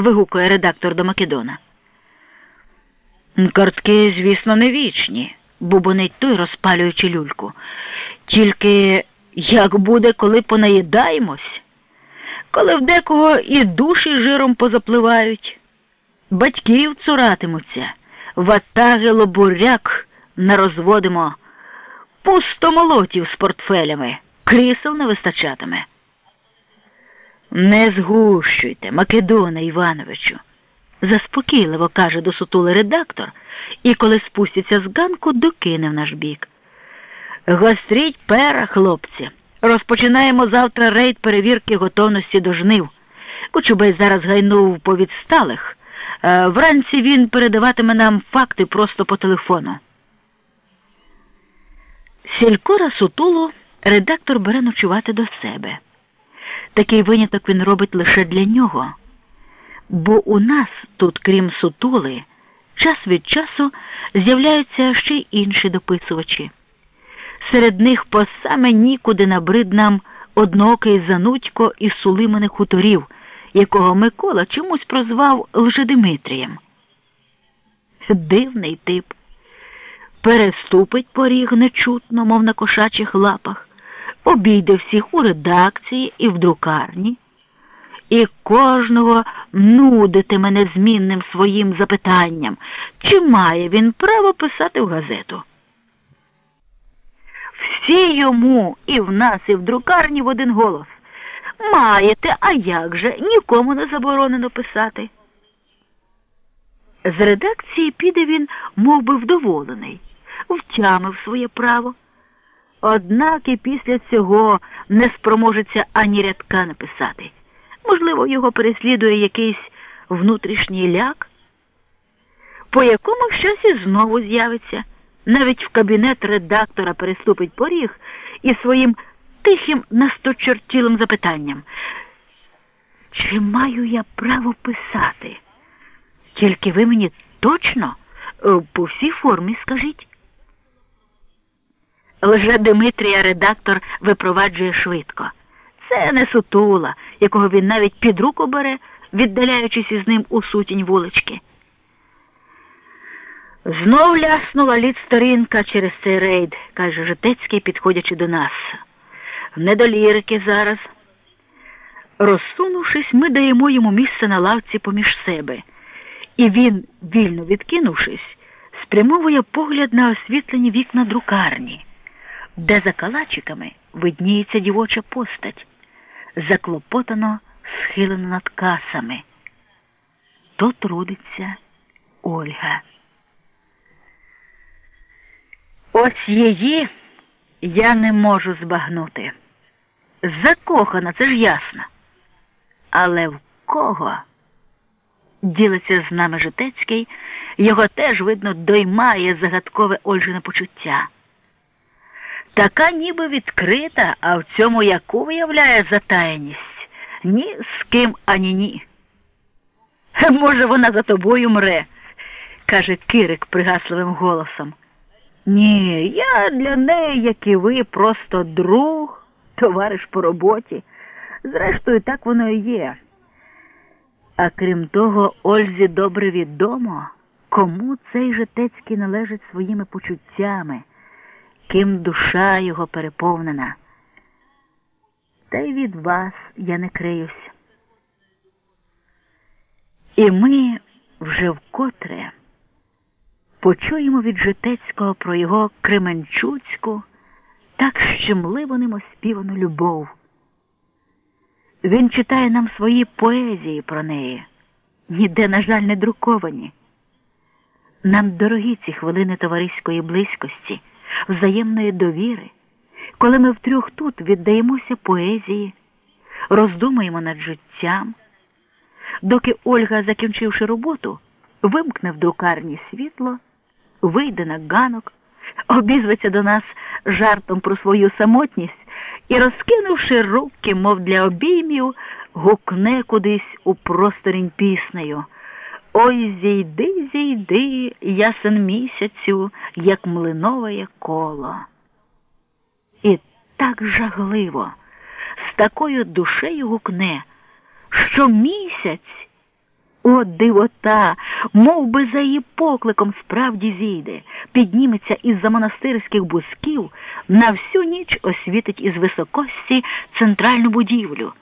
вигукує редактор до Македона. Картки, звісно, не вічні, бубонить той, розпалюючи люльку. Тільки як буде, коли понаїдаємось, коли в декого і душі жиром позапливають, батьків цуратимуться, ватаги лобуряк нарозводимо, пустомолотів з портфелями, крісел не вистачатиме. Не згущуйте, Македоне Івановичу, заспокійливо каже до сутули редактор, і коли спуститься з ганку, докине в наш бік. Гостріть пера, хлопці. Розпочинаємо завтра рейд перевірки готовності до жнив. Кочубей зараз гайнув по відсталих. Е, Вранці він передаватиме нам факти просто по телефону. Сількора сутулу редактор бере ночувати до себе. Такий виняток він робить лише для нього. Бо у нас тут, крім сутули, час від часу з'являються ще й інші дописувачі. Серед них по саме нікуди набрид нам одноокий занудько із Сулиманих хуторів, якого Микола чомусь прозвав Лжедимитрієм. Дивний тип. Переступить поріг нечутно, мов на кошачих лапах, обійде всіх у редакції і в друкарні, і кожного нудитиме незмінним своїм запитанням, чи має він право писати в газету. Всі йому і в нас, і в друкарні в один голос. Маєте, а як же, нікому не заборонено писати. З редакції піде він мов би, вдоволений, втямив своє право. Однак і після цього не спроможеться ані рядка написати. Можливо, його переслідує якийсь внутрішній ляк, по якому щось і знову з'явиться. Навіть в кабінет редактора переступить поріг і своїм тихим насточертілим запитанням. Чи маю я право писати? Тільки ви мені точно е, по всій формі скажіть. Лже Дмитрія редактор випроваджує швидко. Це не сутула, якого він навіть під руку бере, віддаляючись із ним у сутінь вулички. Знов ляснула лід сторінка через цей рейд, каже Житецький, підходячи до нас. Недолірики зараз. Розсунувшись, ми даємо йому місце на лавці поміж себе, і він, вільно відкинувшись, спрямовує погляд на освітлені вікна друкарні, де за калачиками видніється дівоча постать, заклопотано схилено над касами. То трудиться Ольга. Ось її я не можу збагнути. Закохана, це ж ясно. Але в кого? Ділиться з нами Житецький, його теж, видно, доймає загадкове Ольжине почуття. Така ніби відкрита, а в цьому яку виявляє затаяність ні з ким ані ні. Може, вона за тобою мре, каже Кирик пригасливим голосом. Ні, я для неї, як і ви, просто друг, товариш по роботі. Зрештою, так воно і є. А крім того, Ользі добре відомо, кому цей Житецький належить своїми почуттями, ким душа його переповнена. Та й від вас я не криюсь. І ми вже вкотре почуємо від Житецького про його Кременчуцьку так щемливо ним оспівану любов. Він читає нам свої поезії про неї, ніде, на жаль, не друковані. Нам дорогі ці хвилини товариської близькості, взаємної довіри, коли ми втрьох тут віддаємося поезії, роздумуємо над життям, доки Ольга, закінчивши роботу, вимкне в друкарні світло вийде на ганок, обізветься до нас жартом про свою самотність і, розкинувши руки, мов для обіймів, гукне кудись у просторінь піснею. Ой, зійди, зійди, ясен місяцю, як млинове коло. І так жагливо, з такою душею гукне, що місяць О, дивота, мов би за її покликом справді зійде, підніметься із-за монастирських бусків, на всю ніч освітить із високості центральну будівлю.